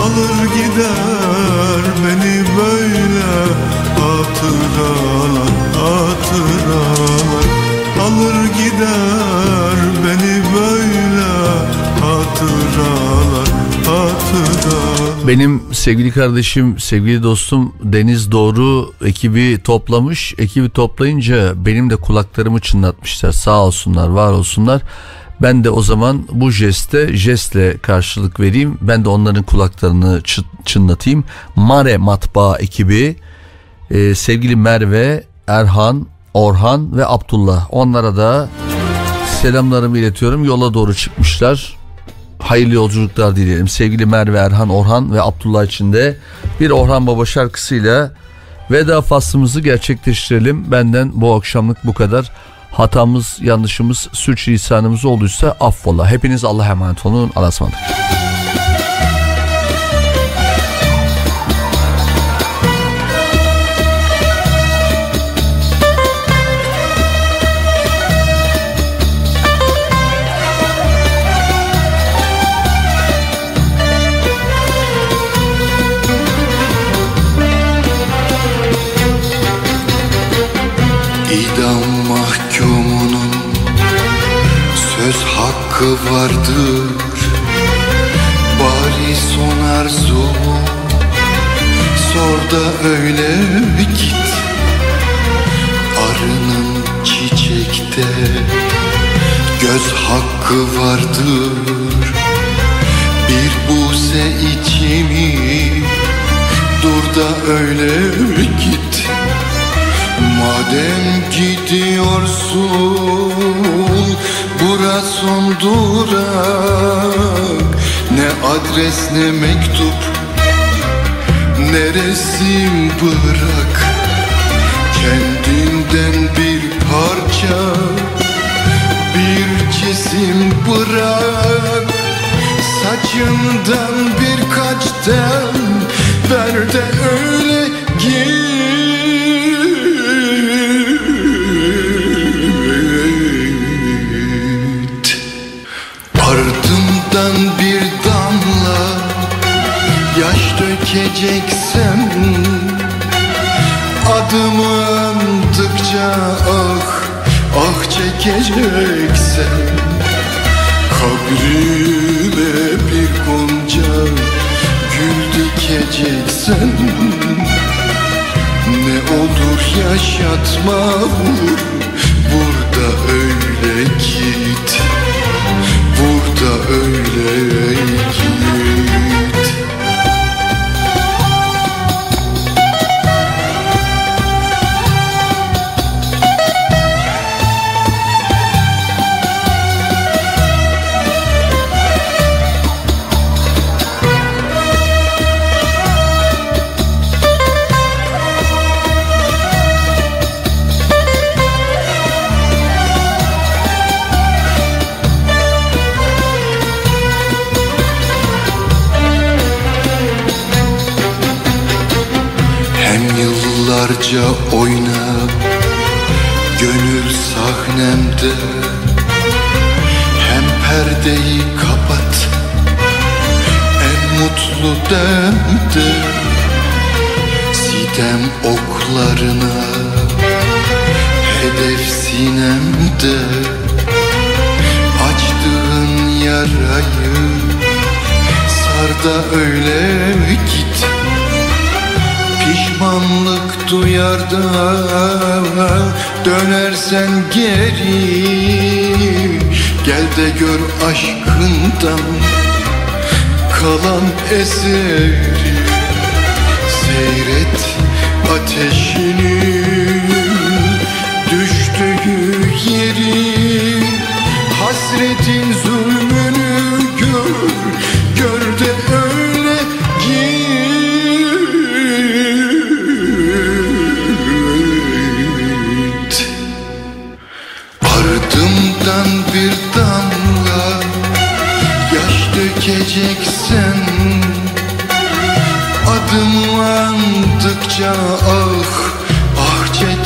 Alır gider beni böyle Hatıralar, hatıralar Alır gider beni böyle Hatıralar, hatıralar Benim sevgili kardeşim, sevgili dostum Deniz Doğru ekibi toplamış. Ekibi toplayınca benim de kulaklarımı çınlatmışlar. Sağ olsunlar, var olsunlar. Ben de o zaman bu jeste jestle karşılık vereyim. Ben de onların kulaklarını çı- çınlatayım. Mare Matbaa ekibi e, sevgili Merve, Erhan, Orhan ve Abdullah. Onlara da selamlarımı iletiyorum. Yola doğru çıkmışlar. Hayırlı yolculuklar dilerim. Sevgili Merve, Erhan, Orhan ve Abdullah için de bir Orhan Baba şarkısıyla veda faslımızı gerçekleştirelim. Benden bu akşamlık bu kadar. Hatamız, yanlışımız, sürçülisanımız olduysa affola. Hepiniz Allah'a emanet olun. Allah'a adres ne mektup. Ne resim bırak? Kendinden bir parça Bir cisim bırak. Saçından birkaç tel Ver de öyle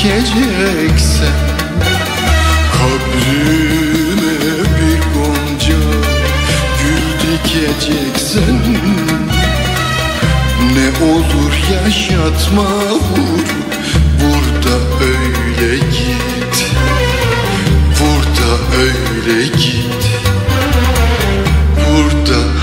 Çekeceksen Kabrime bir gonca Gül dikeceksen Ne olur yaşatma vur Burada öyle git. Burada öyle git. Burada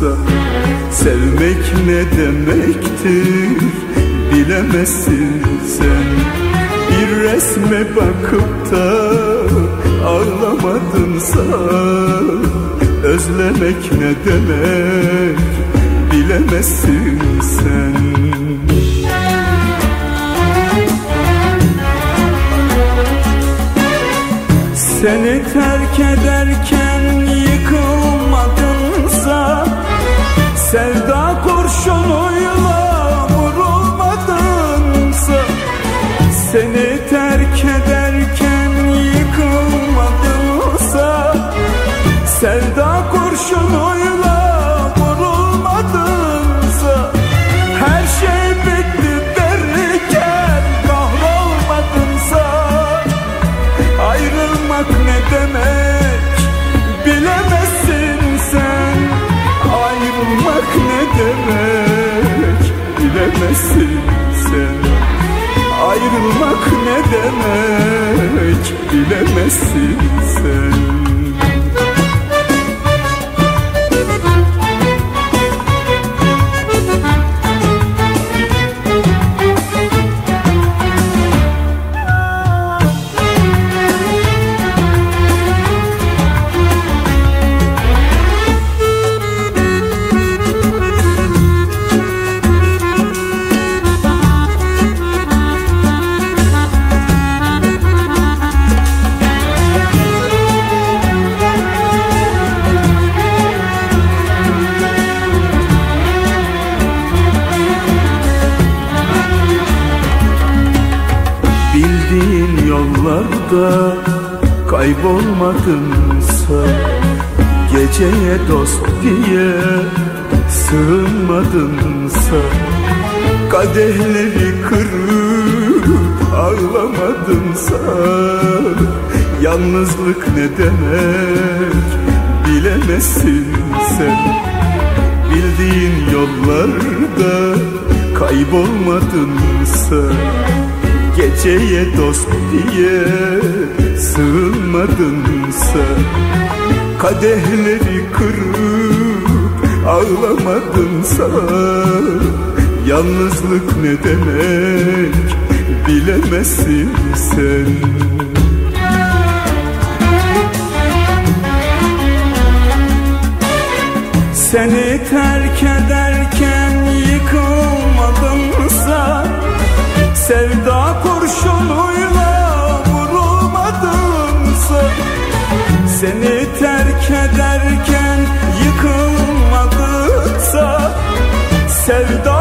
tanımadınsa Sevmek ne demektir? Bilemezsin sen. Bir resme bakıp da ağlamadınsa Özlemek ne demek? Bilemezsin sen. Seni demek bilemezsin sen kaybolmadınsa Geceye dost diye sığınmadınsa Kadehleri kırıp ağlamadınsa Yalnızlık ne demek bilemezsin sen. Bildiğin yollarda kaybolmadınsa Geceye dost diye sığmadınsa Kadehleri kırıp ağlamadınsa Yalnızlık ne demek bilemezsin sen. Seni terk ederken yıkılmadımsa Sevda kurşunu Seni terk ederken yıkılmadımsa Sevda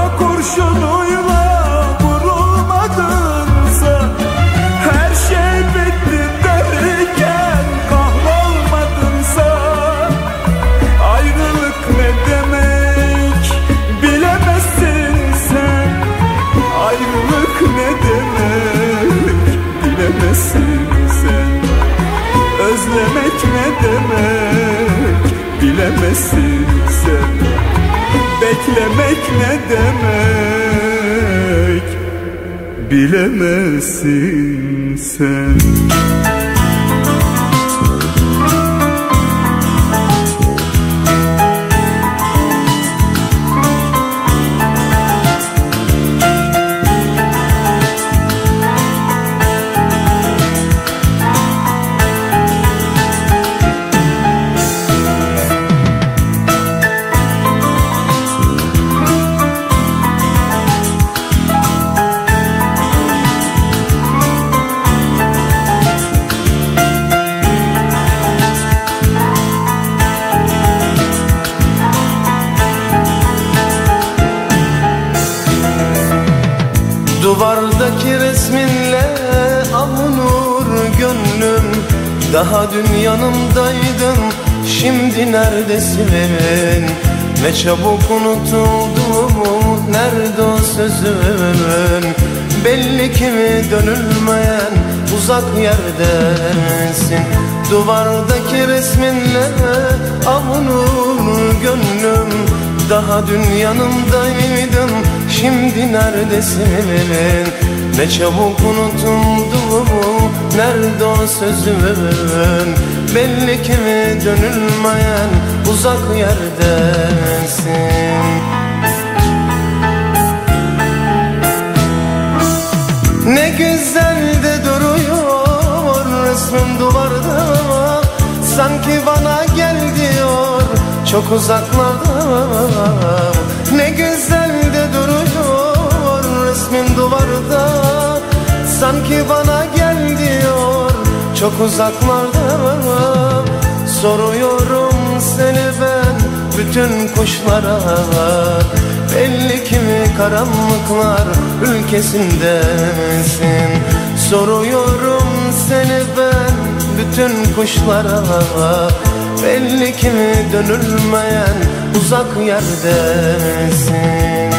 demek bilemezsin sen. Beklemek ne demek bilemezsin sen neredesin Ne çabuk unutuldu nerede o sözün Belli ki dönülmeyen uzak yerdesin Duvardaki resminle avunur gönlüm Daha dün yanımdaydın şimdi neredesin? Ne çabuk unutuldu nerede o sözün Belli ki dönülmeyen uzak yerdesin Ne güzel de duruyor resmin duvarda Sanki bana gel diyor çok uzaklarda. Ne güzel de duruyor resmin duvarda Sanki bana gel diyor çok uzaklarda Soruyorum seni ben. Bütün kuşlara Belli ki karanlıklar ülkesindesin? Soruyorum seni ben. Bütün kuşlara Belli ki dönülmeyen uzak yerdesin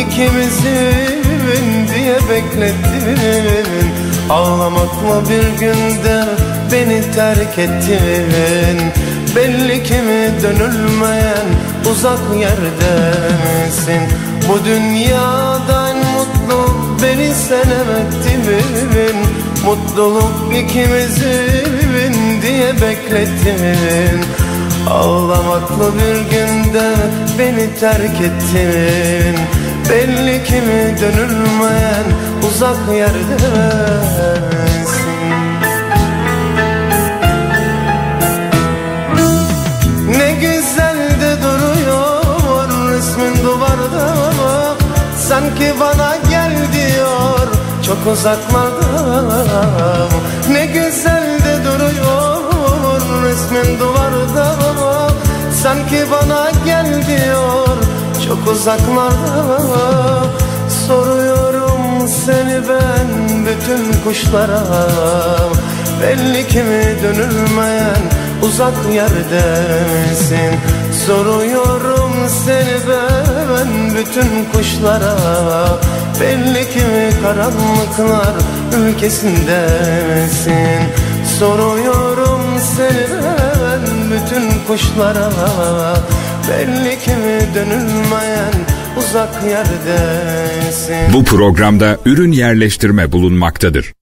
ikimizin diye beklettin. Ağlamakla bir günde beni terk ettin. Belli ki dönülmeyen uzak yerdesin Bu dünyadan mutlu beni sen ettin Mutluluk ikimizin diye beklettin. Ağlamakla bir günde beni terk ettin Belli ki dönülmeyen uzak yerdesin. Ne güzel de duruyor resmin duvarda. Sanki bana gel diyor çok uzaklarda Ne güzel de duruyor resmin duvarda. Sanki bana gel diyor çok uzaklarda Soruyorum seni ben bütün kuşlara Belli ki dönülmeyen uzak yerdesin? Soruyorum seni ben bütün kuşlara Belli ki karanlıklar ülkesindesin? Soruyorum seni ben bütün kuşlara Belli ki dönülmeyen uzak yerdesin Bu programda ürün yerleştirme bulunmaktadır.